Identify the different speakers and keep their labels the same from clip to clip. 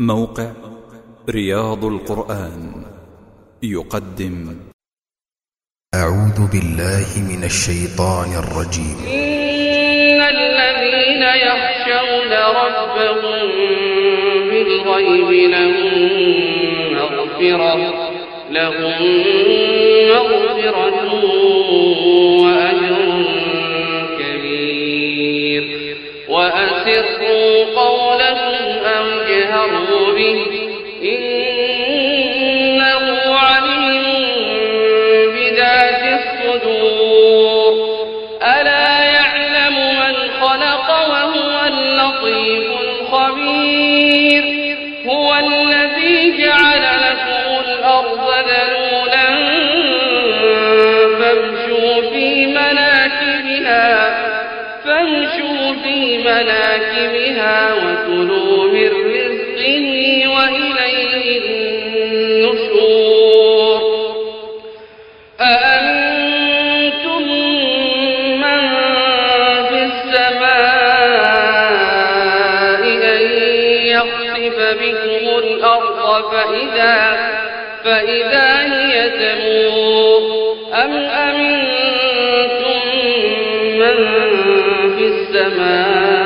Speaker 1: موقع رياض القرآن يقدم.
Speaker 2: أعوذ بالله من الشيطان الرجيم.
Speaker 3: إن الذين يخشون ربهم بالغيب لهم مغفرة لهم مغفرة وأجر كبير. وأسروا قولكم أو اجهروا به. إنه عليم بذات الصدور. ألا يعلم من خلق وهو اللطيف الخبير. هو الذي جعل لكم الأرض ذلولا فامشوا في مناكبها. فامشوا في مناكبها وكلوا من رزقه وإليه النشور. أأنتم من في السماء أن يخسف بكم الأرض فإذا, فإذا هي تمور؟ أم أمنتم من في السماء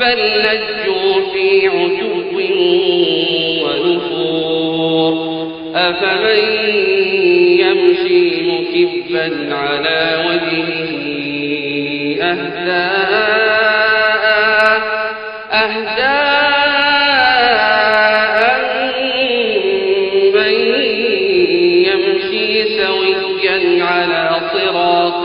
Speaker 3: بل لجوا في عتو ونفور. أفمن يمشي مكبا على وجهه أهداء أهداء من يمشي سويا على صراط